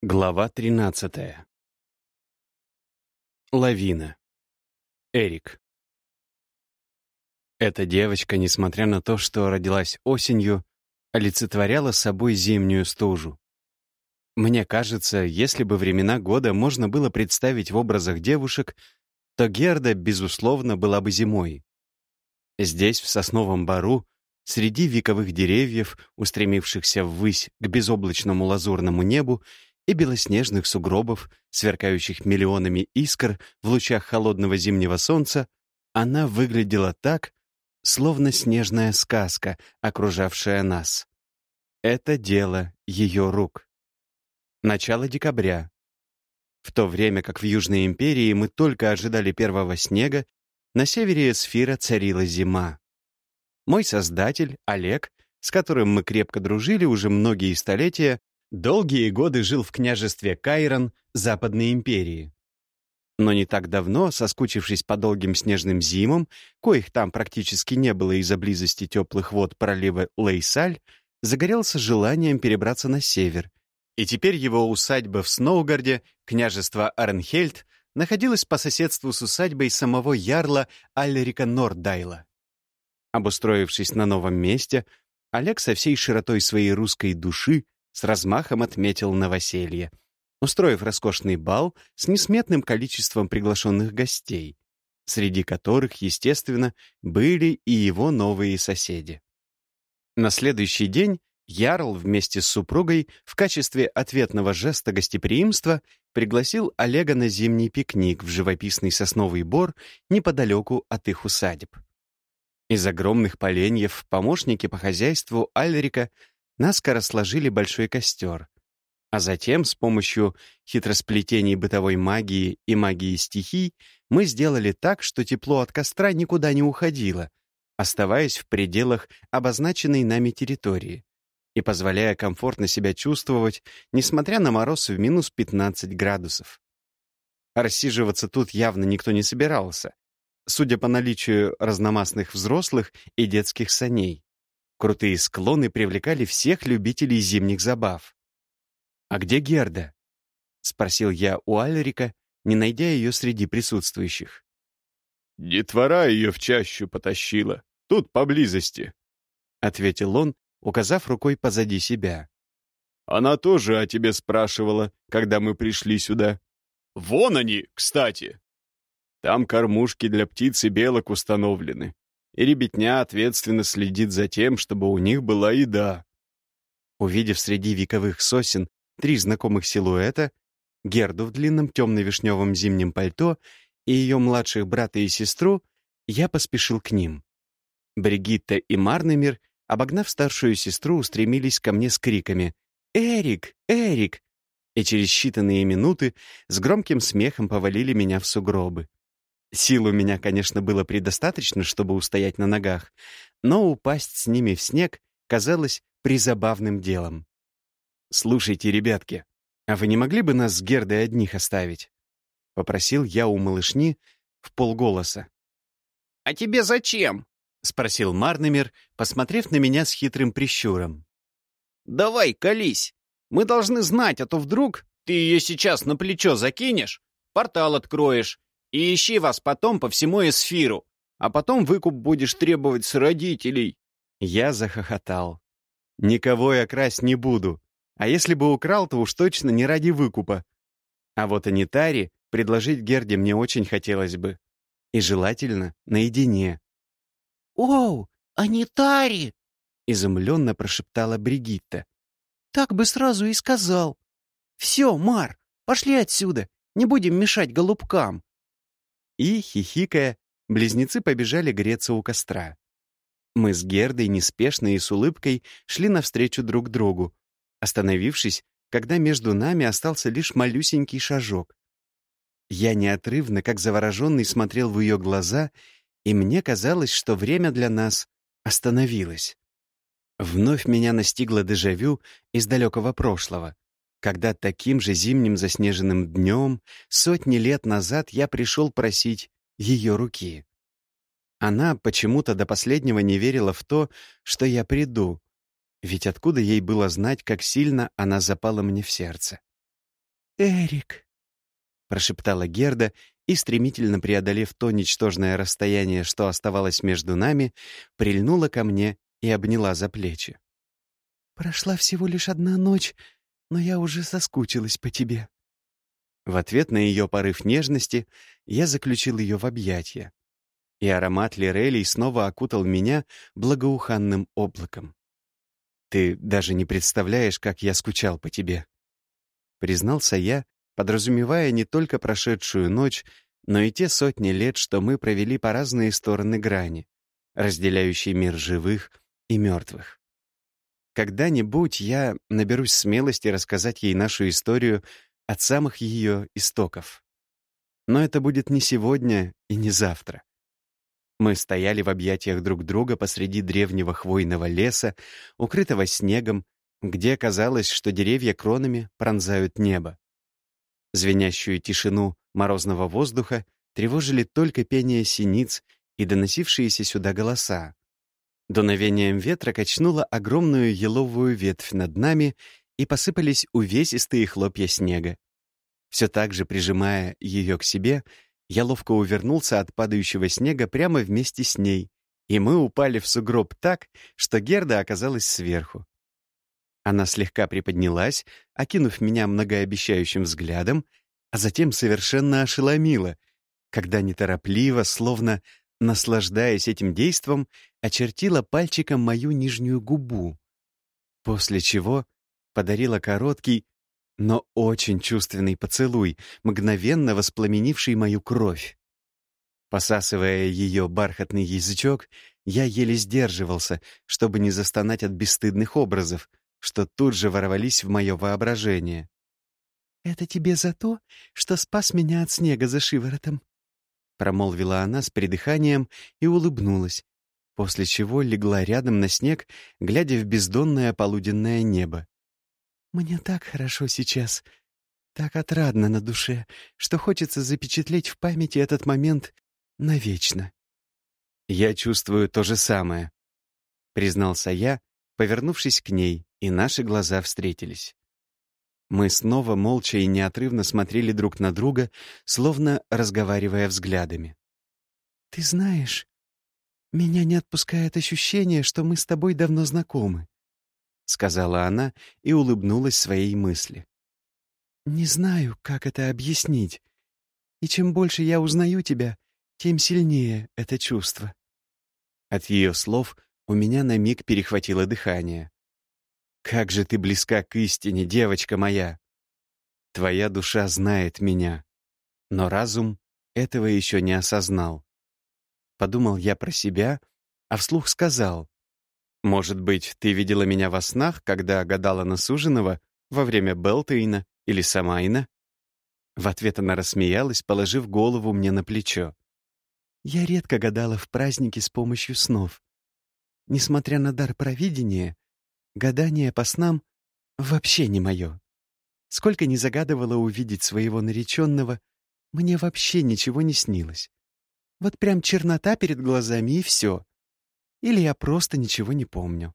Глава 13. Лавина. Эрик. Эта девочка, несмотря на то, что родилась осенью, олицетворяла собой зимнюю стужу. Мне кажется, если бы времена года можно было представить в образах девушек, то Герда, безусловно, была бы зимой. Здесь, в сосновом бару, среди вековых деревьев, устремившихся ввысь к безоблачному лазурному небу, и белоснежных сугробов, сверкающих миллионами искр в лучах холодного зимнего солнца, она выглядела так, словно снежная сказка, окружавшая нас. Это дело ее рук. Начало декабря. В то время как в Южной империи мы только ожидали первого снега, на севере Эсфира царила зима. Мой создатель, Олег, с которым мы крепко дружили уже многие столетия, Долгие годы жил в княжестве Кайрон Западной империи. Но не так давно, соскучившись по долгим снежным зимам, коих там практически не было из-за близости теплых вод пролива Лейсаль, загорелся желанием перебраться на север. И теперь его усадьба в Сноугарде, княжество Арнхельд, находилась по соседству с усадьбой самого ярла Альрика Нордайла. Обустроившись на новом месте, Олег со всей широтой своей русской души с размахом отметил новоселье, устроив роскошный бал с несметным количеством приглашенных гостей, среди которых, естественно, были и его новые соседи. На следующий день Ярл вместе с супругой в качестве ответного жеста гостеприимства пригласил Олега на зимний пикник в живописный сосновый бор неподалеку от их усадеб. Из огромных поленьев помощники по хозяйству Альрика наскоро сложили большой костер, а затем с помощью хитросплетений бытовой магии и магии стихий мы сделали так, что тепло от костра никуда не уходило, оставаясь в пределах обозначенной нами территории и позволяя комфортно себя чувствовать, несмотря на мороз в минус 15 градусов. Рассиживаться тут явно никто не собирался, судя по наличию разномастных взрослых и детских саней. Крутые склоны привлекали всех любителей зимних забав. «А где Герда?» — спросил я у Альрика, не найдя ее среди присутствующих. «Детвора ее в чащу потащила. Тут поблизости», — ответил он, указав рукой позади себя. «Она тоже о тебе спрашивала, когда мы пришли сюда. Вон они, кстати!» Там кормушки для птиц и белок установлены и ребятня ответственно следит за тем, чтобы у них была еда. Увидев среди вековых сосен три знакомых силуэта, Герду в длинном темно-вишневом зимнем пальто и ее младших брата и сестру, я поспешил к ним. Бригитта и Марнемир, обогнав старшую сестру, устремились ко мне с криками «Эрик! Эрик!» и через считанные минуты с громким смехом повалили меня в сугробы. Сил у меня, конечно, было предостаточно, чтобы устоять на ногах, но упасть с ними в снег казалось призабавным делом. «Слушайте, ребятки, а вы не могли бы нас с Гердой одних оставить?» — попросил я у малышни в полголоса. «А тебе зачем?» — спросил Марнемер, посмотрев на меня с хитрым прищуром. «Давай, колись. Мы должны знать, а то вдруг ты ее сейчас на плечо закинешь, портал откроешь, и ищи вас потом по всему эсфиру, а потом выкуп будешь требовать с родителей». Я захохотал. «Никого я красть не буду, а если бы украл, то уж точно не ради выкупа. А вот Анитари предложить Герде мне очень хотелось бы. И желательно наедине». «Оу, Анитари!» — изумленно прошептала Бригитта. «Так бы сразу и сказал. Все, Мар, пошли отсюда, не будем мешать голубкам». И, хихикая, близнецы побежали греться у костра. Мы с Гердой неспешно и с улыбкой шли навстречу друг другу, остановившись, когда между нами остался лишь малюсенький шажок. Я неотрывно, как завороженный, смотрел в ее глаза, и мне казалось, что время для нас остановилось. Вновь меня настигло дежавю из далекого прошлого когда таким же зимним заснеженным днем сотни лет назад я пришел просить ее руки. Она почему-то до последнего не верила в то, что я приду, ведь откуда ей было знать, как сильно она запала мне в сердце? «Эрик», — прошептала Герда и, стремительно преодолев то ничтожное расстояние, что оставалось между нами, прильнула ко мне и обняла за плечи. «Прошла всего лишь одна ночь, но я уже соскучилась по тебе». В ответ на ее порыв нежности я заключил ее в объятия, и аромат лирелей снова окутал меня благоуханным облаком. «Ты даже не представляешь, как я скучал по тебе», — признался я, подразумевая не только прошедшую ночь, но и те сотни лет, что мы провели по разные стороны грани, разделяющей мир живых и мертвых. Когда-нибудь я наберусь смелости рассказать ей нашу историю от самых ее истоков. Но это будет не сегодня и не завтра. Мы стояли в объятиях друг друга посреди древнего хвойного леса, укрытого снегом, где казалось, что деревья кронами пронзают небо. Звенящую тишину морозного воздуха тревожили только пение синиц и доносившиеся сюда голоса. Дуновением ветра качнула огромную еловую ветвь над нами, и посыпались увесистые хлопья снега. Все так же, прижимая ее к себе, я ловко увернулся от падающего снега прямо вместе с ней, и мы упали в сугроб так, что Герда оказалась сверху. Она слегка приподнялась, окинув меня многообещающим взглядом, а затем совершенно ошеломила, когда неторопливо, словно наслаждаясь этим действом, очертила пальчиком мою нижнюю губу, после чего подарила короткий, но очень чувственный поцелуй, мгновенно воспламенивший мою кровь. Посасывая ее бархатный язычок, я еле сдерживался, чтобы не застонать от бесстыдных образов, что тут же ворвались в мое воображение. «Это тебе за то, что спас меня от снега за шиворотом», промолвила она с придыханием и улыбнулась, после чего легла рядом на снег, глядя в бездонное полуденное небо. «Мне так хорошо сейчас, так отрадно на душе, что хочется запечатлеть в памяти этот момент навечно». «Я чувствую то же самое», — признался я, повернувшись к ней, и наши глаза встретились. Мы снова молча и неотрывно смотрели друг на друга, словно разговаривая взглядами. «Ты знаешь, меня не отпускает ощущение, что мы с тобой давно знакомы», — сказала она и улыбнулась своей мысли. «Не знаю, как это объяснить. И чем больше я узнаю тебя, тем сильнее это чувство». От ее слов у меня на миг перехватило дыхание. Как же ты близка к истине, девочка моя! Твоя душа знает меня, но разум этого еще не осознал. Подумал я про себя, а вслух сказал, «Может быть, ты видела меня во снах, когда гадала на суженого во время Белтейна или Самайна?» В ответ она рассмеялась, положив голову мне на плечо. «Я редко гадала в праздники с помощью снов. Несмотря на дар провидения, Гадание по снам вообще не мое. Сколько не загадывала увидеть своего нареченного, мне вообще ничего не снилось. Вот прям чернота перед глазами и все. Или я просто ничего не помню.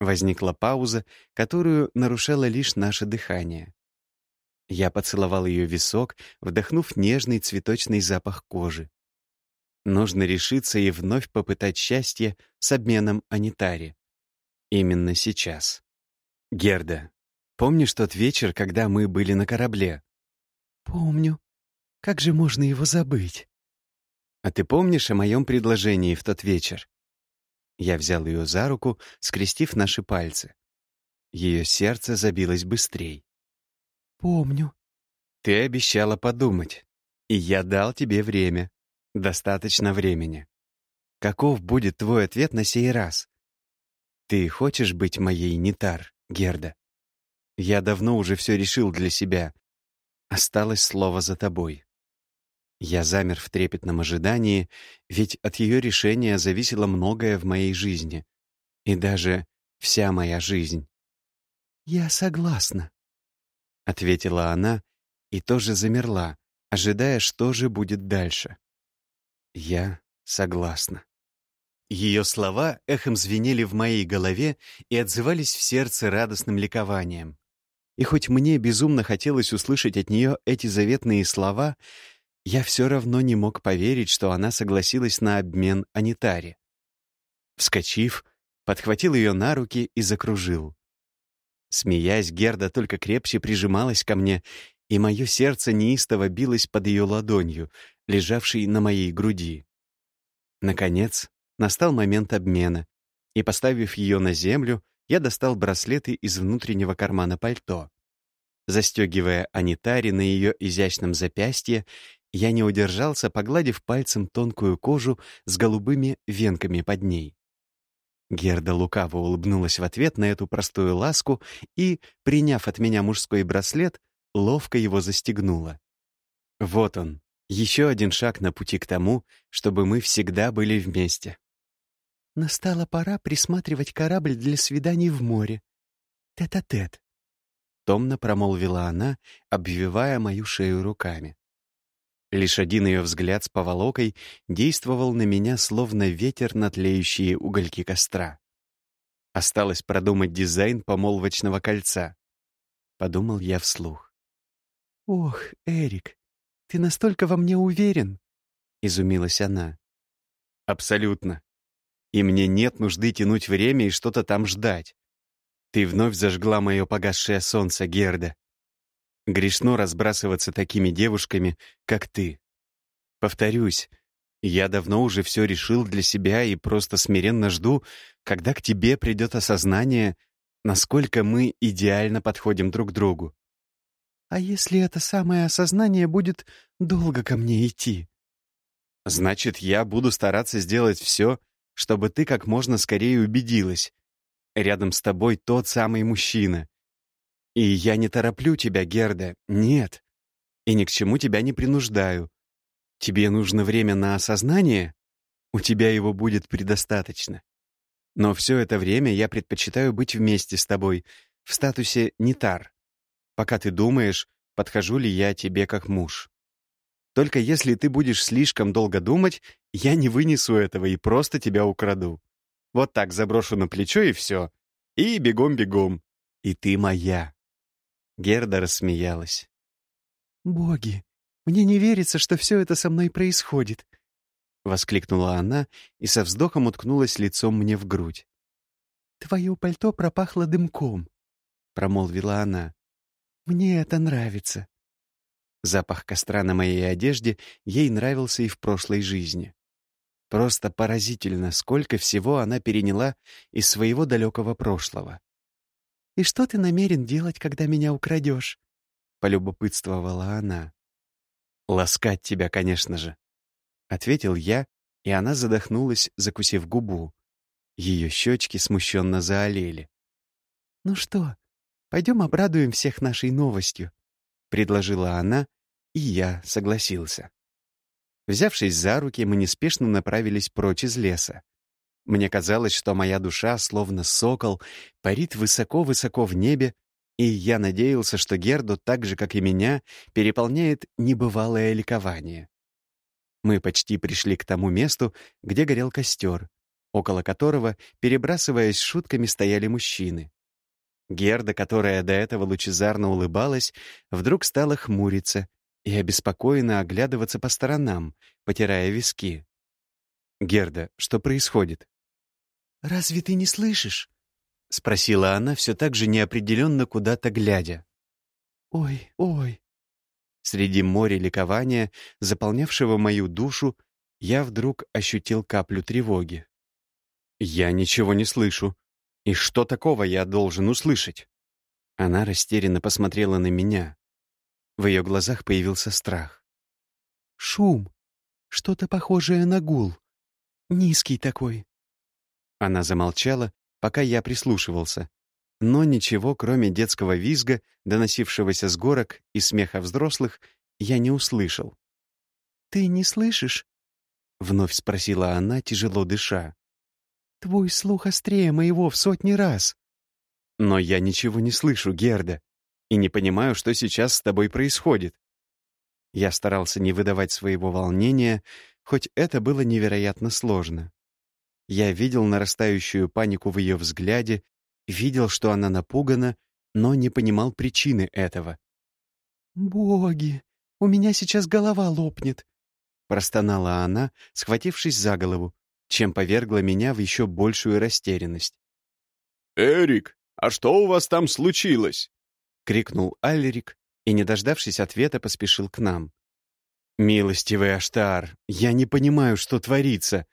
Возникла пауза, которую нарушало лишь наше дыхание. Я поцеловал ее висок, вдохнув нежный цветочный запах кожи. Нужно решиться и вновь попытать счастье с обменом Анитари. Именно сейчас. Герда, помнишь тот вечер, когда мы были на корабле? Помню. Как же можно его забыть? А ты помнишь о моем предложении в тот вечер? Я взял ее за руку, скрестив наши пальцы. Ее сердце забилось быстрей. Помню. Ты обещала подумать, и я дал тебе время. Достаточно времени. Каков будет твой ответ на сей раз? Ты хочешь быть моей Нитар, Герда? Я давно уже все решил для себя. Осталось слово за тобой. Я замер в трепетном ожидании, ведь от ее решения зависело многое в моей жизни. И даже вся моя жизнь. «Я согласна», — ответила она и тоже замерла, ожидая, что же будет дальше. «Я согласна». Ее слова эхом звенели в моей голове и отзывались в сердце радостным ликованием. И хоть мне безумно хотелось услышать от нее эти заветные слова, я все равно не мог поверить, что она согласилась на обмен Анитаре. Вскочив, подхватил ее на руки и закружил. Смеясь, Герда только крепче прижималась ко мне, и мое сердце неистово билось под ее ладонью, лежавшей на моей груди. Наконец, настал момент обмена, и, поставив ее на землю, я достал браслеты из внутреннего кармана пальто. Застегивая анитари на ее изящном запястье, я не удержался, погладив пальцем тонкую кожу с голубыми венками под ней. Герда лукаво улыбнулась в ответ на эту простую ласку и, приняв от меня мужской браслет, ловко его застегнула. Вот он, еще один шаг на пути к тому, чтобы мы всегда были вместе. Настала пора присматривать корабль для свиданий в море. Тет-а-тет. -тет. Томно промолвила она, обвивая мою шею руками. Лишь один ее взгляд с поволокой действовал на меня, словно ветер на тлеющие угольки костра. Осталось продумать дизайн помолвочного кольца. Подумал я вслух. «Ох, Эрик, ты настолько во мне уверен?» — изумилась она. «Абсолютно. И мне нет нужды тянуть время и что-то там ждать. Ты вновь зажгла мое погасшее солнце, Герда. Грешно разбрасываться такими девушками, как ты. Повторюсь, я давно уже все решил для себя и просто смиренно жду, когда к тебе придет осознание, насколько мы идеально подходим друг другу. А если это самое осознание будет долго ко мне идти? Значит, я буду стараться сделать все, чтобы ты как можно скорее убедилась. Рядом с тобой тот самый мужчина, и я не тороплю тебя, Герда, нет. И ни к чему тебя не принуждаю. Тебе нужно время на осознание? У тебя его будет предостаточно. Но все это время я предпочитаю быть вместе с тобой, в статусе нетар, пока ты думаешь, подхожу ли я тебе как муж. Только если ты будешь слишком долго думать, я не вынесу этого и просто тебя украду. Вот так заброшу на плечо и все. И бегом-бегом. И ты моя. Герда рассмеялась. «Боги, мне не верится, что все это со мной происходит», — воскликнула она и со вздохом уткнулась лицом мне в грудь. «Твое пальто пропахло дымком», — промолвила она. «Мне это нравится». Запах костра на моей одежде ей нравился и в прошлой жизни. Просто поразительно, сколько всего она переняла из своего далекого прошлого. «И что ты намерен делать, когда меня украдешь?» — полюбопытствовала она. «Ласкать тебя, конечно же», — ответил я, и она задохнулась, закусив губу. Ее щечки смущенно заолели. «Ну что, пойдем обрадуем всех нашей новостью», — предложила она, и я согласился. Взявшись за руки, мы неспешно направились прочь из леса. Мне казалось, что моя душа, словно сокол, парит высоко-высоко в небе, и я надеялся, что Герду, так же, как и меня, переполняет небывалое ликование. Мы почти пришли к тому месту, где горел костер, около которого, перебрасываясь шутками, стояли мужчины. Герда, которая до этого лучезарно улыбалась, вдруг стала хмуриться и обеспокоенно оглядываться по сторонам, потирая виски. «Герда, что происходит?» «Разве ты не слышишь?» — спросила она, все так же неопределенно куда-то глядя. «Ой, ой». Среди моря ликования, заполнявшего мою душу, я вдруг ощутил каплю тревоги. «Я ничего не слышу. И что такого я должен услышать?» Она растерянно посмотрела на меня. В ее глазах появился страх. «Шум. Что-то похожее на гул. Низкий такой. Она замолчала, пока я прислушивался. Но ничего, кроме детского визга, доносившегося с горок и смеха взрослых, я не услышал. «Ты не слышишь?» — вновь спросила она, тяжело дыша. «Твой слух острее моего в сотни раз». «Но я ничего не слышу, Герда, и не понимаю, что сейчас с тобой происходит». Я старался не выдавать своего волнения, хоть это было невероятно сложно. Я видел нарастающую панику в ее взгляде, видел, что она напугана, но не понимал причины этого. «Боги, у меня сейчас голова лопнет!» простонала она, схватившись за голову, чем повергла меня в еще большую растерянность. «Эрик, а что у вас там случилось?» — крикнул Альрик и, не дождавшись ответа, поспешил к нам. «Милостивый Аштар, я не понимаю, что творится.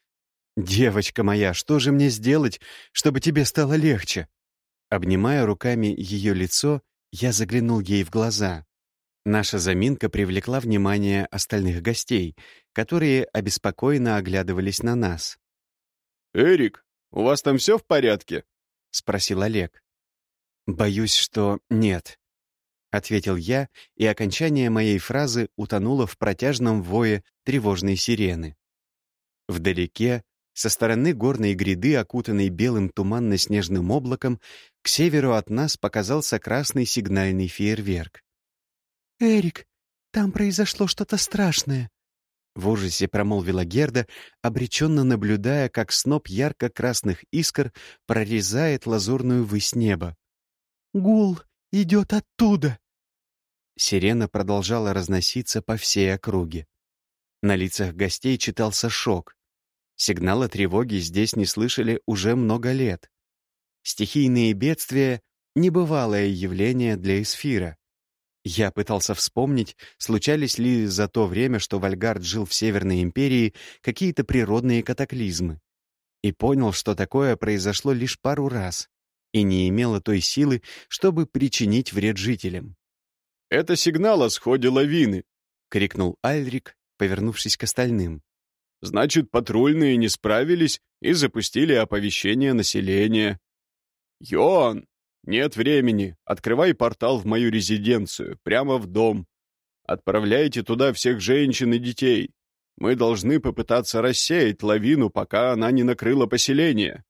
Девочка моя, что же мне сделать, чтобы тебе стало легче?» Обнимая руками ее лицо, я заглянул ей в глаза. Наша заминка привлекла внимание остальных гостей, которые обеспокоенно оглядывались на нас. «Эрик, у вас там все в порядке?» — спросил Олег. «Боюсь, что нет», — ответил я, и окончание моей фразы утонуло в протяжном вое тревожной сирены. Вдалеке, со стороны горной гряды, окутанной белым туманно-снежным облаком, к северу от нас показался красный сигнальный фейерверк. «Эрик, там произошло что-то страшное», — в ужасе промолвила Герда, обреченно наблюдая, как сноп ярко-красных искр прорезает лазурную высь неба. «Гул идет оттуда!» Сирена продолжала разноситься по всей округе. На лицах гостей читался шок. Сигнала тревоги здесь не слышали уже много лет. Стихийные бедствия — небывалое явление для эсфира. Я пытался вспомнить, случались ли за то время, что Вальгард жил в Северной империи, какие-то природные катаклизмы. И понял, что такое произошло лишь пару раз и не имело той силы, чтобы причинить вред жителям. «Это сигнал о сходе лавины», — крикнул Альрик, повернувшись к остальным. «Значит, патрульные не справились и запустили оповещение населения». «Йоан, «Нет времени. Открывай портал в мою резиденцию, прямо в дом. Отправляйте туда всех женщин и детей. Мы должны попытаться рассеять лавину, пока она не накрыла поселение».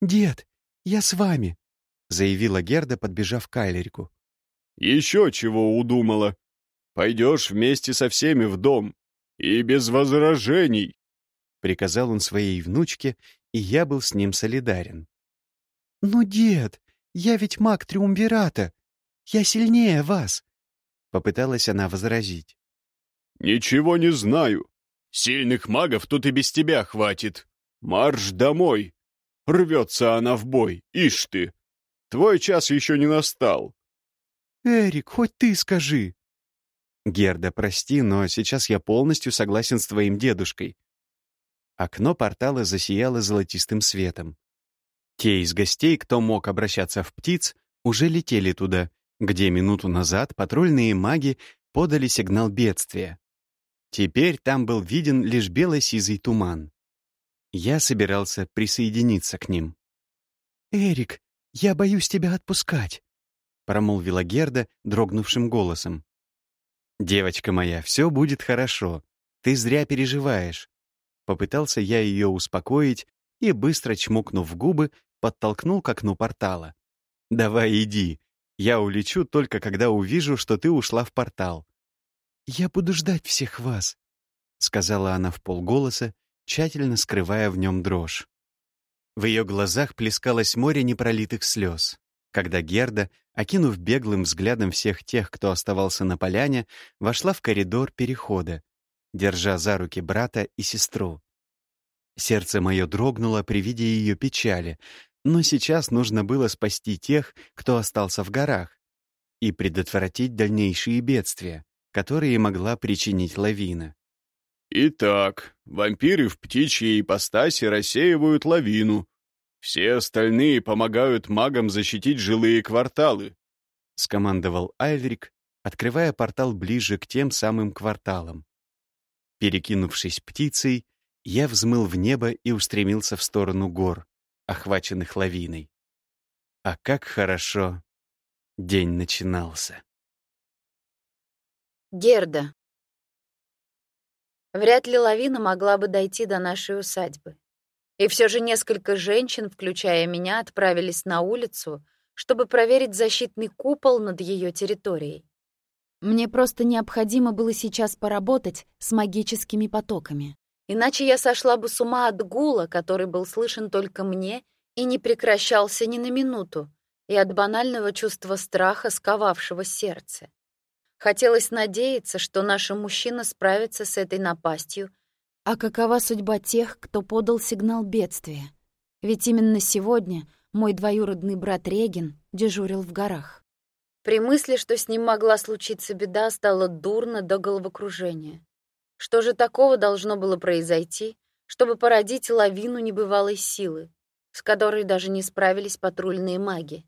«Дед, я с вами», — заявила Герда, подбежав к Айлерику. «Еще чего удумала. Пойдешь вместе со всеми в дом. И без возражений», — приказал он своей внучке, и я был с ним солидарен. «Ну, дед, «Я ведь маг Триумвирата! Я сильнее вас!» Попыталась она возразить. «Ничего не знаю. Сильных магов тут и без тебя хватит. Марш домой!» Рвется она в бой, ишь ты! Твой час еще не настал. «Эрик, хоть ты скажи!» «Герда, прости, но сейчас я полностью согласен с твоим дедушкой». Окно портала засияло золотистым светом. Те из гостей, кто мог обращаться в птиц, уже летели туда, где минуту назад патрульные маги подали сигнал бедствия. Теперь там был виден лишь бело-сизый туман. Я собирался присоединиться к ним. «Эрик, я боюсь тебя отпускать», — промолвила Герда дрогнувшим голосом. «Девочка моя, все будет хорошо. Ты зря переживаешь». Попытался я ее успокоить и, быстро чмокнув губы, подтолкнул к окну портала. «Давай иди. Я улечу только когда увижу, что ты ушла в портал». «Я буду ждать всех вас», — сказала она в полголоса, тщательно скрывая в нем дрожь. В ее глазах плескалось море непролитых слез, когда Герда, окинув беглым взглядом всех тех, кто оставался на поляне, вошла в коридор перехода, держа за руки брата и сестру. Сердце мое дрогнуло при виде ее печали, но сейчас нужно было спасти тех, кто остался в горах, и предотвратить дальнейшие бедствия, которые могла причинить лавина. «Итак, вампиры в птичьей ипостаси рассеивают лавину. Все остальные помогают магам защитить жилые кварталы», — скомандовал Альрик, открывая портал ближе к тем самым кварталам. Перекинувшись птицей, я взмыл в небо и устремился в сторону гор, охваченных лавиной. А как хорошо день начинался. Герда. Вряд ли лавина могла бы дойти до нашей усадьбы. И все же несколько женщин, включая меня, отправились на улицу, чтобы проверить защитный купол над ее территорией. Мне просто необходимо было сейчас поработать с магическими потоками. Иначе я сошла бы с ума от гула, который был слышен только мне и не прекращался ни на минуту, и от банального чувства страха, сковавшего сердце. Хотелось надеяться, что наша мужчина справится с этой напастью. А какова судьба тех, кто подал сигнал бедствия? Ведь именно сегодня мой двоюродный брат Регин дежурил в горах. При мысли, что с ним могла случиться беда, стало дурно до головокружения. Что же такого должно было произойти, чтобы породить лавину небывалой силы, с которой даже не справились патрульные маги?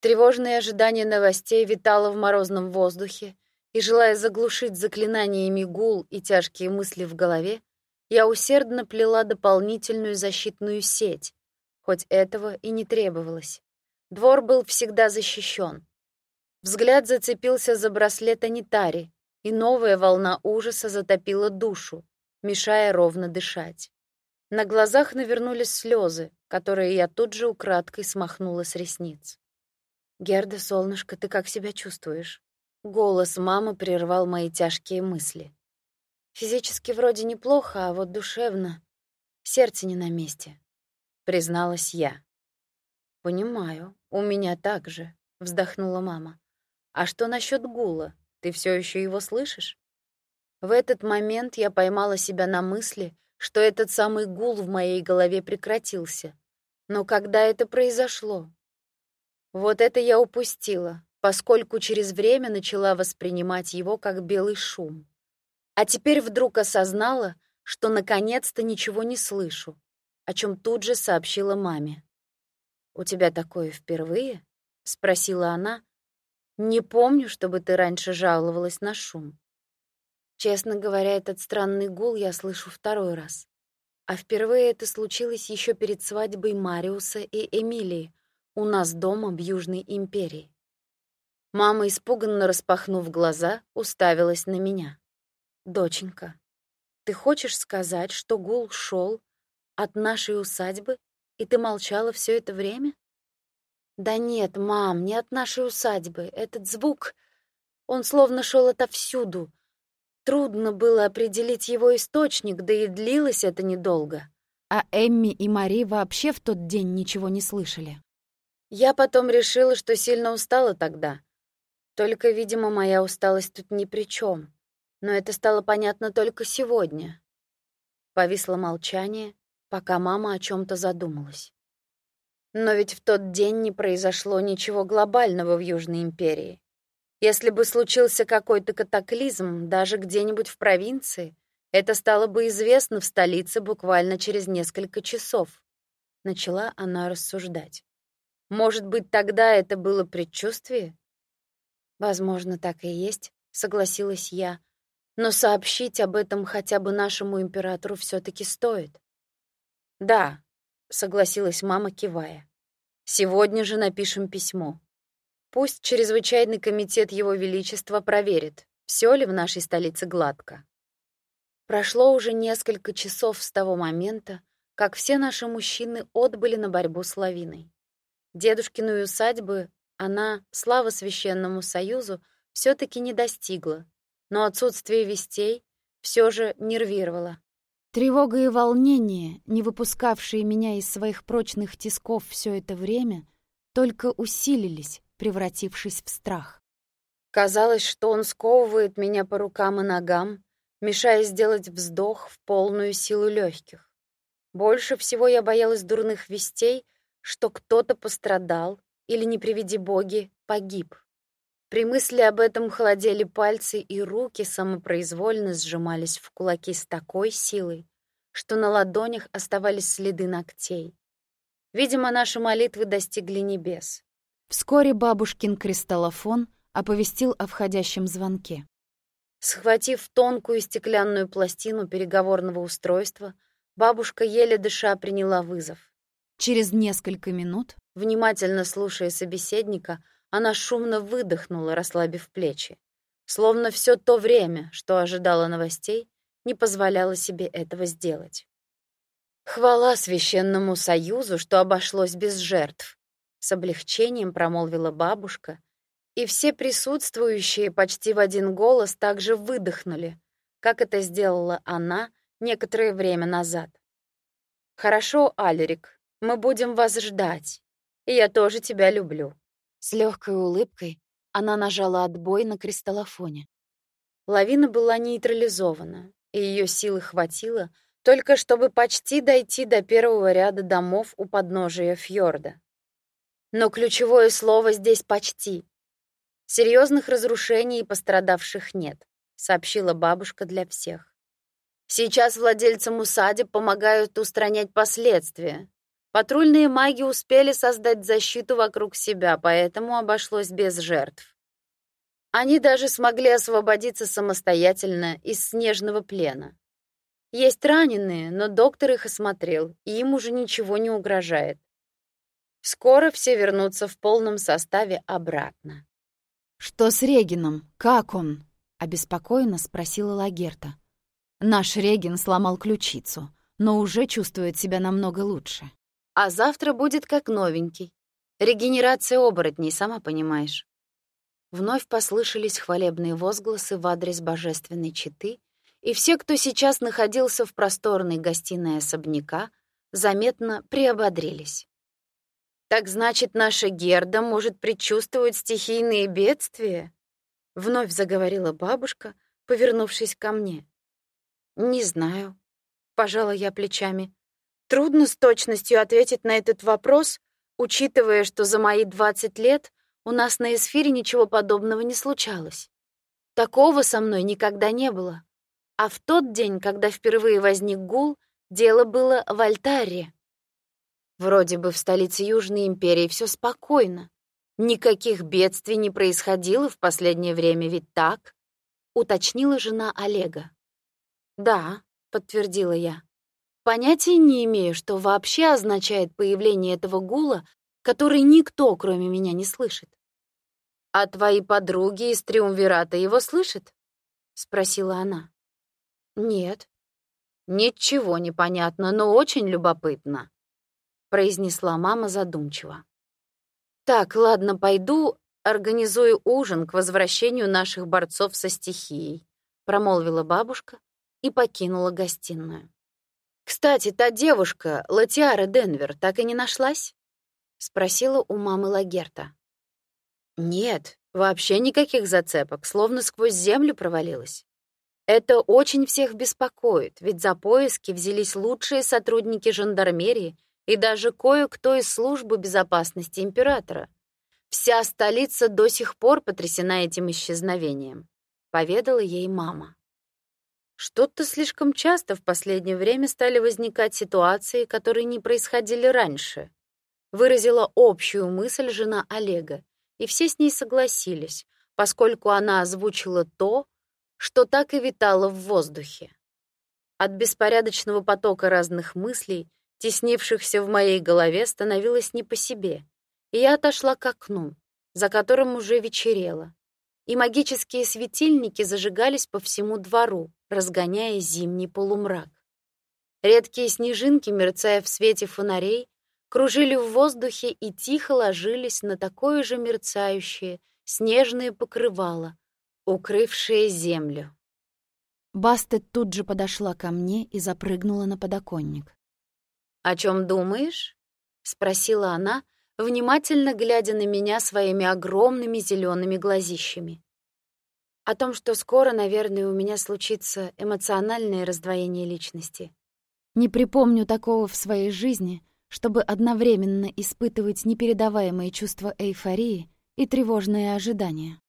Тревожное ожидание новостей витало в морозном воздухе, и, желая заглушить заклинаниями гул и тяжкие мысли в голове, я усердно плела дополнительную защитную сеть, хоть этого и не требовалось. Двор был всегда защищен. Взгляд зацепился за браслет Анитари, и новая волна ужаса затопила душу, мешая ровно дышать. На глазах навернулись слезы, которые я тут же украдкой смахнула с ресниц. «Герда, солнышко, ты как себя чувствуешь?» Голос мамы прервал мои тяжкие мысли. «Физически вроде неплохо, а вот душевно. Сердце не на месте», — призналась я. «Понимаю, у меня так же», — вздохнула мама. А что насчет гула? Ты все еще его слышишь? В этот момент я поймала себя на мысли, что этот самый гул в моей голове прекратился. Но когда это произошло? Вот это я упустила, поскольку через время начала воспринимать его как белый шум. А теперь вдруг осознала, что наконец-то ничего не слышу, о чем тут же сообщила маме. «У тебя такое впервые?» — спросила она, не помню, чтобы ты раньше жаловалась на шум. Честно говоря, этот странный гул я слышу второй раз. А впервые это случилось еще перед свадьбой Мариуса и Эмилии у нас дома в Южной империи. Мама, испуганно распахнув глаза, уставилась на меня. «Доченька, ты хочешь сказать, что гул шел от нашей усадьбы, и ты молчала все это время?» Да нет, мам, не от нашей усадьбы. Этот звук, он словно шел отовсюду. Трудно было определить его источник, да и длилось это недолго. А Эмми и Мари вообще в тот день ничего не слышали. Я потом решила, что сильно устала тогда. Только, видимо, моя усталость тут ни при чем. Но это стало понятно только сегодня. Повисло молчание, пока мама о чем то задумалась. Но ведь в тот день не произошло ничего глобального в Южной империи. Если бы случился какой-то катаклизм даже где-нибудь в провинции, это стало бы известно в столице буквально через несколько часов. Начала она рассуждать. Может быть, тогда это было предчувствие? Возможно, так и есть, согласилась я. Но сообщить об этом хотя бы нашему императору все таки стоит. Да, — согласилась мама, кивая. «Сегодня же напишем письмо. Пусть чрезвычайный комитет Его Величества проверит, все ли в нашей столице гладко». Прошло уже несколько часов с того момента, как все наши мужчины отбыли на борьбу с лавиной. Дедушкиной усадьбы она, слава Священному Союзу, все таки не достигла, но отсутствие вестей все же нервировало. Тревога и волнение, не выпускавшие меня из своих прочных тисков все это время, только усилились, превратившись в страх. Казалось, что он сковывает меня по рукам и ногам, мешая сделать вздох в полную силу легких. Больше всего я боялась дурных вестей, что кто-то пострадал или, не приведи боги, погиб. При мысли об этом холодели пальцы, и руки самопроизвольно сжимались в кулаки с такой силой, что на ладонях оставались следы ногтей. Видимо, наши молитвы достигли небес. Вскоре бабушкин кристаллофон оповестил о входящем звонке. Схватив тонкую стеклянную пластину переговорного устройства, бабушка еле дыша приняла вызов. Через несколько минут, внимательно слушая собеседника, она шумно выдохнула, расслабив плечи. Словно все то время, что ожидала новостей, не позволяла себе этого сделать. «Хвала священному союзу, что обошлось без жертв», — с облегчением промолвила бабушка, и все присутствующие почти в один голос также выдохнули, как это сделала она некоторое время назад. «Хорошо, Алерик, мы будем вас ждать. и я тоже тебя люблю». С легкой улыбкой она нажала отбой на кристаллофоне. Лавина была нейтрализована, и ее силы хватило только чтобы почти дойти до первого ряда домов у подножия фьорда. Но ключевое слово здесь «почти». Серьезных разрушений и пострадавших нет, сообщила бабушка для всех. Сейчас владельцам усадеб помогают устранять последствия. Патрульные маги успели создать защиту вокруг себя, поэтому обошлось без жертв. Они даже смогли освободиться самостоятельно из снежного плена. Есть раненые, но доктор их осмотрел, и им уже ничего не угрожает. Скоро все вернутся в полном составе обратно. «Что с Регином? Как он?» — обеспокоенно спросила Лагерта. «Наш Регин сломал ключицу, но уже чувствует себя намного лучше». «А завтра будет как новенький. Регенерация оборотней, сама понимаешь». Вновь послышались хвалебные возгласы в адрес божественной читы, и все, кто сейчас находился в просторной гостиной особняка, заметно приободрились. Так значит, наша Герда может предчувствовать стихийные бедствия? Вновь заговорила бабушка, повернувшись ко мне. Не знаю, пожала я плечами. Трудно с точностью ответить на этот вопрос, учитывая, что за мои 20 лет у нас на эсфире ничего подобного не случалось. Такого со мной никогда не было. А в тот день, когда впервые возник гул, дело было в альтаре. Вроде бы в столице Южной империи все спокойно. Никаких бедствий не происходило в последнее время, ведь так? Уточнила жена Олега. Да, подтвердила я. Понятия не имею, что вообще означает появление этого гула, который никто, кроме меня, не слышит. А твои подруги из Триумвирата его слышат? спросила она. Нет. Ничего не понятно, но очень любопытно произнесла мама задумчиво. Так, ладно, пойду, организую ужин к возвращению наших борцов со стихией, промолвила бабушка и покинула гостиную. Кстати, та девушка, Латиара Денвер, так и не нашлась? спросила у мамы Лагерта. Нет, вообще никаких зацепок, словно сквозь землю провалилась. Это очень всех беспокоит, ведь за поиски взялись лучшие сотрудники жандармерии и даже кое-кто из службы безопасности императора. Вся столица до сих пор потрясена этим исчезновением, поведала ей мама. Что-то слишком часто в последнее время стали возникать ситуации, которые не происходили раньше. Выразила общую мысль жена Олега, и все с ней согласились, поскольку она озвучила то, что так и витало в воздухе. От беспорядочного потока разных мыслей теснившихся в моей голове, становилось не по себе, и я отошла к окну, за которым уже вечерело, и магические светильники зажигались по всему двору, разгоняя зимний полумрак. Редкие снежинки, мерцая в свете фонарей, кружили в воздухе и тихо ложились на такое же мерцающее снежное покрывало, укрывшее землю. Бастет тут же подошла ко мне и запрыгнула на подоконник. «О чем думаешь?» — спросила она, внимательно глядя на меня своими огромными зелеными глазищами. «О том, что скоро, наверное, у меня случится эмоциональное раздвоение личности. Не припомню такого в своей жизни, чтобы одновременно испытывать непередаваемые чувства эйфории и тревожные ожидания.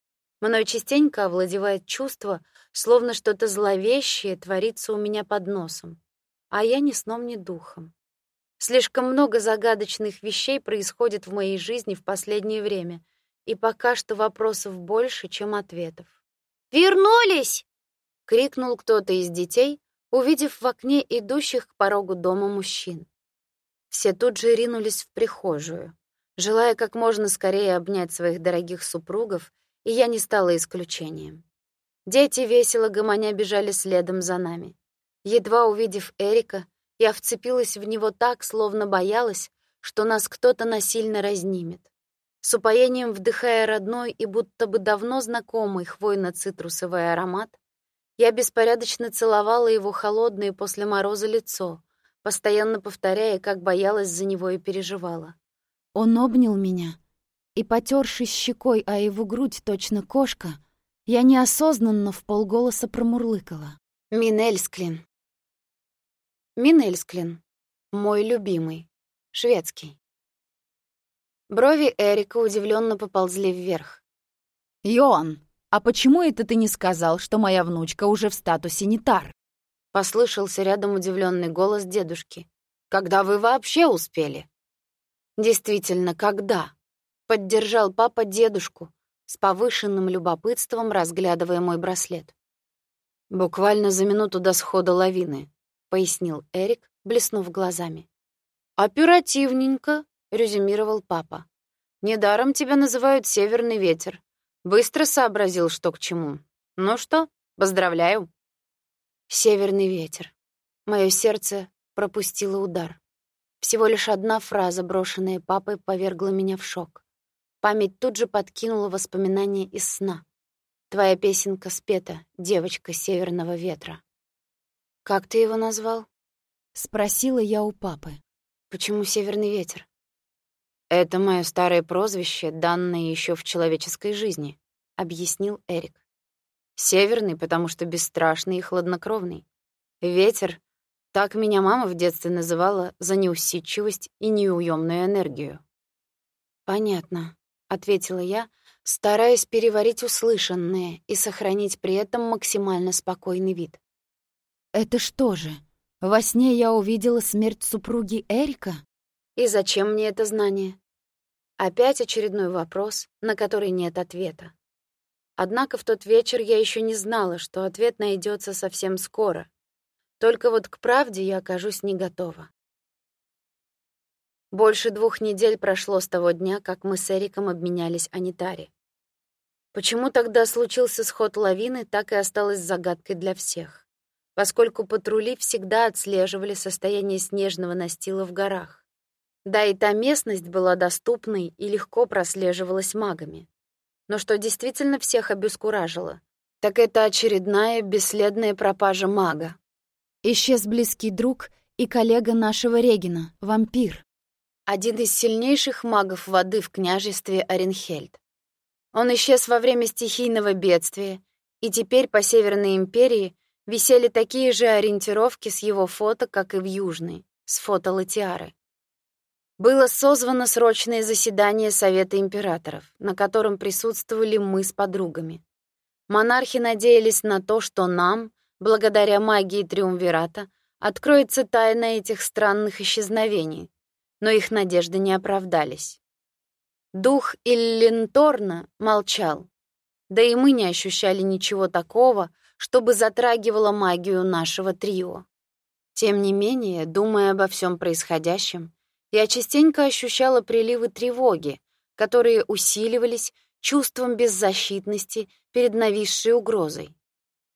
Мной частенько овладевает чувство, словно что-то зловещее творится у меня под носом, а я ни сном, ни духом. Слишком много загадочных вещей происходит в моей жизни в последнее время, и пока что вопросов больше, чем ответов. «Вернулись!» — крикнул кто-то из детей, увидев в окне идущих к порогу дома мужчин. Все тут же ринулись в прихожую, желая как можно скорее обнять своих дорогих супругов, и я не стала исключением. Дети весело гомоня бежали следом за нами. Едва увидев Эрика, я вцепилась в него так, словно боялась, что нас кто-то насильно разнимет. С упоением вдыхая родной и будто бы давно знакомый хвойно-цитрусовый аромат, я беспорядочно целовала его холодное после мороза лицо, постоянно повторяя, как боялась за него и переживала. Он обнял меня, и, потершись щекой о его грудь точно кошка, я неосознанно в полголоса промурлыкала. Минельсклин. Минельсклин. Мой любимый. Шведский. Брови Эрика удивленно поползли вверх. «Йоан, а почему это ты не сказал, что моя внучка уже в статусе нетар?» Послышался рядом удивленный голос дедушки. «Когда вы вообще успели?» «Действительно, когда?» Поддержал папа дедушку, с повышенным любопытством разглядывая мой браслет. «Буквально за минуту до схода лавины», — пояснил Эрик, блеснув глазами. «Оперативненько», — резюмировал папа. «Недаром тебя называют Северный ветер. Быстро сообразил, что к чему. Ну что, поздравляю». «Северный ветер». Мое сердце пропустило удар. Всего лишь одна фраза, брошенная папой, повергла меня в шок. Память тут же подкинула воспоминания из сна. Твоя песенка спета, девочка северного ветра. Как ты его назвал? Спросила я у папы. Почему северный ветер? Это мое старое прозвище, данное еще в человеческой жизни, объяснил Эрик. Северный, потому что бесстрашный и хладнокровный. Ветер — так меня мама в детстве называла за неусидчивость и неуемную энергию. «Понятно», — ответила я, стараясь переварить услышанное и сохранить при этом максимально спокойный вид. «Это что же, во сне я увидела смерть супруги Эрика? И зачем мне это знание? Опять очередной вопрос, на который нет ответа. Однако в тот вечер я еще не знала, что ответ найдется совсем скоро. Только вот к правде я окажусь не готова. Больше двух недель прошло с того дня, как мы с Эриком обменялись Анитари. Почему тогда случился сход лавины, так и осталось загадкой для всех поскольку патрули всегда отслеживали состояние снежного настила в горах. Да и та местность была доступной и легко прослеживалась магами. Но что действительно всех обескуражило, так это очередная бесследная пропажа мага. Исчез близкий друг и коллега нашего Регина, вампир. Один из сильнейших магов воды в княжестве Оренхельд. Он исчез во время стихийного бедствия, и теперь по Северной империи висели такие же ориентировки с его фото, как и в Южной, с фото Латиары. Было созвано срочное заседание Совета императоров, на котором присутствовали мы с подругами. Монархи надеялись на то, что нам, благодаря магии Триумвирата, откроется тайна этих странных исчезновений, но их надежды не оправдались. Дух Иллинторна молчал, да и мы не ощущали ничего такого, чтобы затрагивало магию нашего трио. Тем не менее, думая обо всем происходящем, я частенько ощущала приливы тревоги, которые усиливались чувством беззащитности перед нависшей угрозой.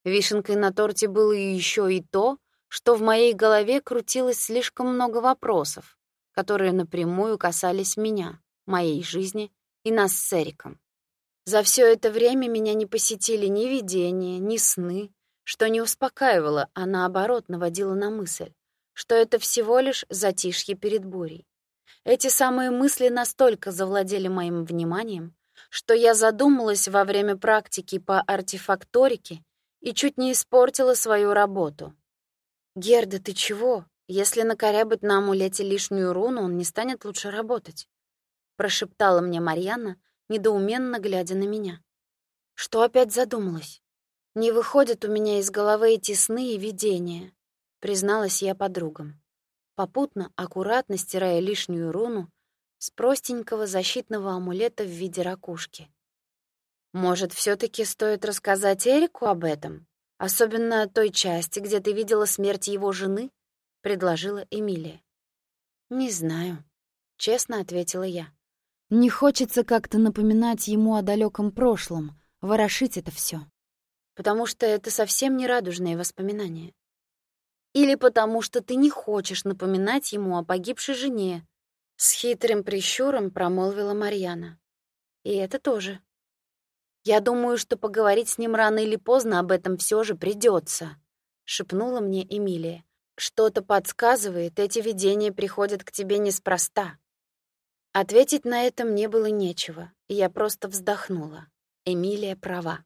Вишенкой на торте было еще и то, что в моей голове крутилось слишком много вопросов, которые напрямую касались меня, моей жизни и нас с Эриком. За все это время меня не посетили ни видения, ни сны, что не успокаивало, а наоборот наводило на мысль, что это всего лишь затишье перед бурей. Эти самые мысли настолько завладели моим вниманием, что я задумалась во время практики по артефакторике и чуть не испортила свою работу. «Герда, ты чего? Если накорябать на амулете лишнюю руну, он не станет лучше работать», — прошептала мне Марьяна, недоуменно глядя на меня. Что опять задумалась? Не выходят у меня из головы эти сны и видения, призналась я подругам. Попутно, аккуратно стирая лишнюю руну с простенького защитного амулета в виде ракушки. Может, все таки стоит рассказать Эрику об этом? Особенно о той части, где ты видела смерть его жены? предложила Эмилия. Не знаю, честно ответила я. Не хочется как-то напоминать ему о далеком прошлом, ворошить это все. Потому что это совсем не радужные воспоминания. Или потому что ты не хочешь напоминать ему о погибшей жене, с хитрым прищуром промолвила Марьяна. И это тоже. Я думаю, что поговорить с ним рано или поздно об этом все же придется, шепнула мне Эмилия. Что-то подсказывает, эти видения приходят к тебе неспроста. Ответить на это мне было нечего, я просто вздохнула. Эмилия права.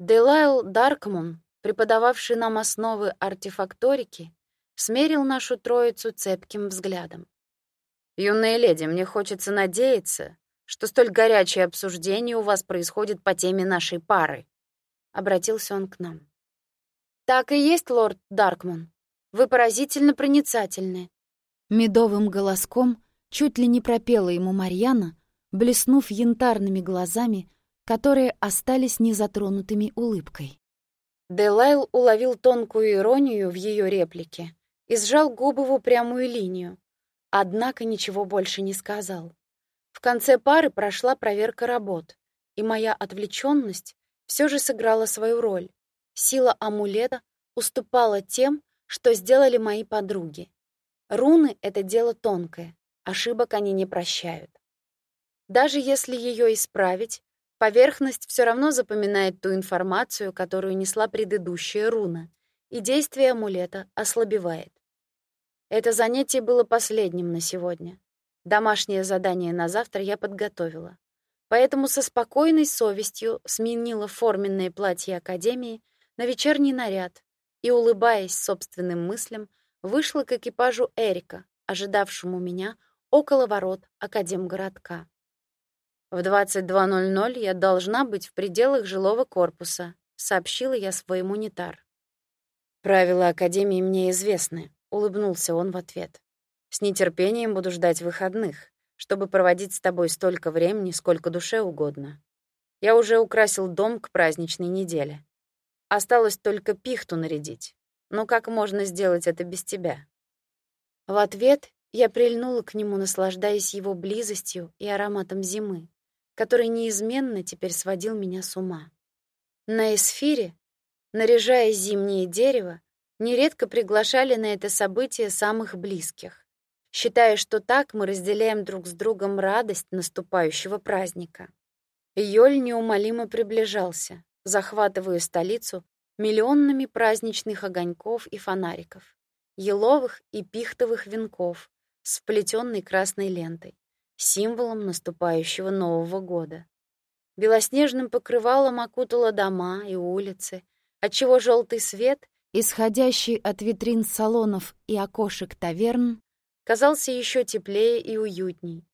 Делайл Даркмун, преподававший нам основы артефакторики, смерил нашу троицу цепким взглядом. «Юная леди, мне хочется надеяться, что столь горячее обсуждение у вас происходит по теме нашей пары», — обратился он к нам. «Так и есть, лорд Даркмун. Вы поразительно проницательны». Медовым голоском чуть ли не пропела ему Марьяна, блеснув янтарными глазами, которые остались незатронутыми улыбкой. Делайл уловил тонкую иронию в ее реплике и сжал губы в упрямую линию, однако ничего больше не сказал. В конце пары прошла проверка работ, и моя отвлеченность все же сыграла свою роль. Сила амулета уступала тем, что сделали мои подруги. Руны — это дело тонкое, ошибок они не прощают. Даже если ее исправить, поверхность все равно запоминает ту информацию, которую несла предыдущая руна, и действие амулета ослабевает. Это занятие было последним на сегодня. Домашнее задание на завтра я подготовила. Поэтому со спокойной совестью сменила форменное платье академии на вечерний наряд и, улыбаясь собственным мыслям, вышла к экипажу Эрика, ожидавшему меня около ворот Академгородка. В 22.00 я должна быть в пределах жилого корпуса, сообщила я свой монитар. Правила Академии мне известны, улыбнулся он в ответ. С нетерпением буду ждать выходных, чтобы проводить с тобой столько времени, сколько душе угодно. Я уже украсил дом к праздничной неделе. Осталось только пихту нарядить. Но как можно сделать это без тебя? В ответ я прильнула к нему, наслаждаясь его близостью и ароматом зимы, который неизменно теперь сводил меня с ума. На эсфире, наряжая зимнее дерево, нередко приглашали на это событие самых близких, считая, что так мы разделяем друг с другом радость наступающего праздника. Йоль неумолимо приближался, захватывая столицу миллионными праздничных огоньков и фонариков, еловых и пихтовых венков, с вплетенной красной лентой, символом наступающего Нового года. Белоснежным покрывалом окутала дома и улицы, отчего желтый свет, исходящий от витрин салонов и окошек таверн, казался еще теплее и уютней.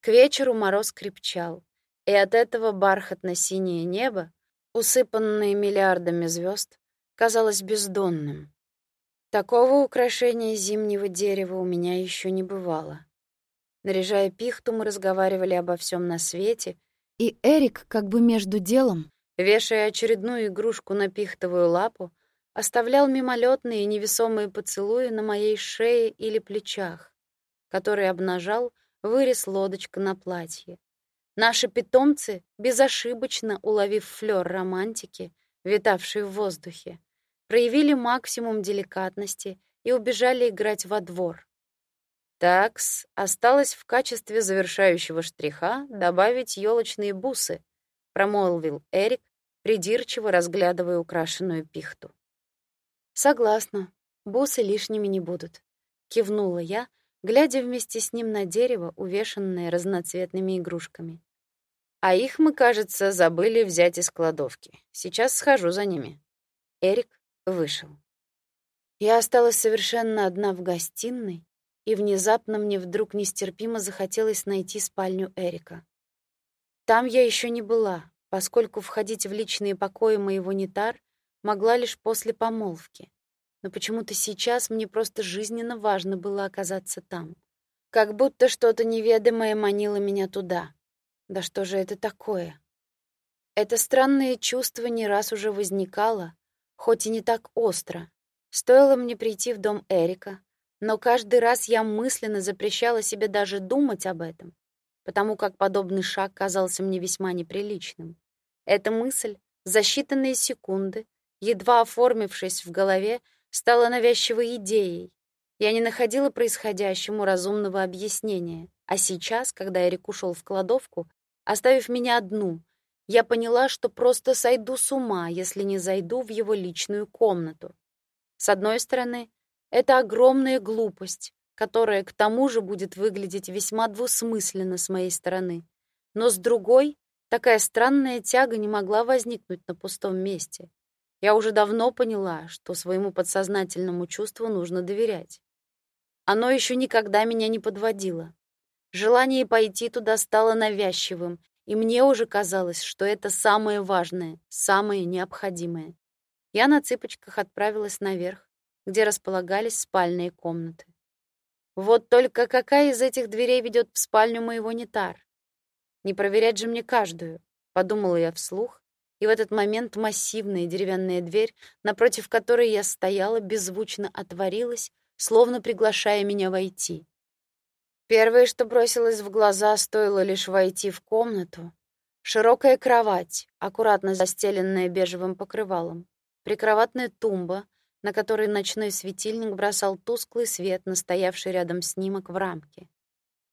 К вечеру мороз крепчал, и от этого бархатно-синее небо, усыпанное миллиардами звезд, казалось бездонным. Такого украшения зимнего дерева у меня еще не бывало. Наряжая пихту, мы разговаривали обо всем на свете, и Эрик, как бы между делом, вешая очередную игрушку на пихтовую лапу, оставлял мимолетные и невесомые поцелуи на моей шее или плечах, которые обнажал вырез лодочка на платье. Наши питомцы, безошибочно уловив флёр романтики, витавший в воздухе, проявили максимум деликатности и убежали играть во двор. Такс, осталось в качестве завершающего штриха добавить елочные бусы, промолвил Эрик, придирчиво разглядывая украшенную пихту. Согласна, бусы лишними не будут, кивнула я, глядя вместе с ним на дерево, увешанное разноцветными игрушками. А их мы, кажется, забыли взять из кладовки. Сейчас схожу за ними. Эрик вышел. Я осталась совершенно одна в гостиной, и внезапно мне вдруг нестерпимо захотелось найти спальню Эрика. Там я еще не была, поскольку входить в личные покои моего Нитар могла лишь после помолвки. Но почему-то сейчас мне просто жизненно важно было оказаться там. Как будто что-то неведомое манило меня туда. Да что же это такое? Это странное чувство не раз уже возникало, хоть и не так остро. Стоило мне прийти в дом Эрика, но каждый раз я мысленно запрещала себе даже думать об этом, потому как подобный шаг казался мне весьма неприличным. Эта мысль за считанные секунды, едва оформившись в голове, стала навязчивой идеей. Я не находила происходящему разумного объяснения, а сейчас, когда Эрик ушел в кладовку, оставив меня одну — я поняла, что просто сойду с ума, если не зайду в его личную комнату. С одной стороны, это огромная глупость, которое к тому же будет выглядеть весьма двусмысленно с моей стороны. Но с другой, такая странная тяга не могла возникнуть на пустом месте. Я уже давно поняла, что своему подсознательному чувству нужно доверять. Оно еще никогда меня не подводило. Желание пойти туда стало навязчивым, и мне уже казалось, что это самое важное, самое необходимое. Я на цыпочках отправилась наверх, где располагались спальные комнаты. Вот только какая из этих дверей ведет в спальню моего Нитар? Не проверять же мне каждую, подумала я вслух, и в этот момент массивная деревянная дверь, напротив которой я стояла, беззвучно отворилась, словно приглашая меня войти. Первое, что бросилось в глаза, стоило лишь войти в комнату, широкая кровать, аккуратно застеленная бежевым покрывалом, прикроватная тумба, на которой ночной светильник бросал тусклый свет на стоявший рядом снимок в рамке.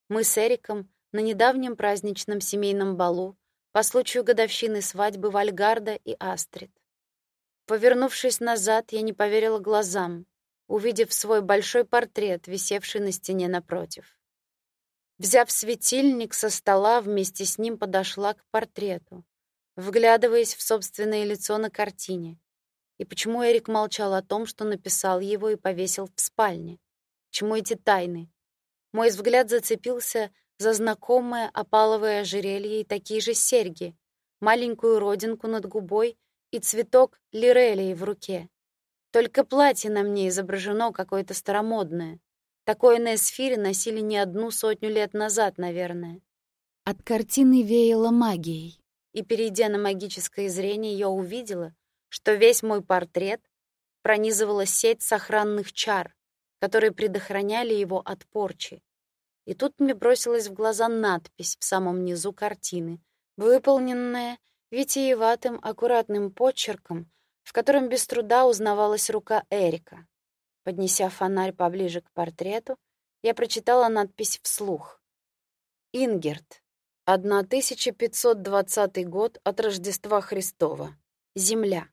Мы с Эриком на недавнем праздничном семейном балу по случаю годовщины свадьбы Вальгарда и Астрид. Повернувшись назад, я не поверила глазам, увидев свой большой портрет, висевший на стене напротив. Взяв светильник со стола, вместе с ним подошла к портрету, вглядываясь в собственное лицо на картине. И почему Эрик молчал о том, что написал его и повесил в спальне? Чему эти тайны? Мой взгляд зацепился за знакомое опаловое ожерелье и такие же серьги, маленькую родинку над губой и цветок лирелии в руке. Только платье на мне изображено какое-то старомодное. Такое на эсфире носили не одну сотню лет назад, наверное. От картины веяло магией. И, перейдя на магическое зрение, я увидела, что весь мой портрет пронизывала сеть сохранных чар, которые предохраняли его от порчи. И тут мне бросилась в глаза надпись в самом низу картины, выполненная витиеватым аккуратным почерком, в котором без труда узнавалась рука Эрика. Поднеся фонарь поближе к портрету, я прочитала надпись вслух. Ингерт. 1520 год от Рождества Христова. Земля.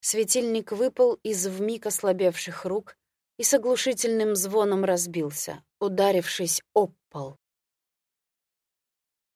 Светильник выпал из вмиг ослабевших рук и с оглушительным звоном разбился, ударившись об пол.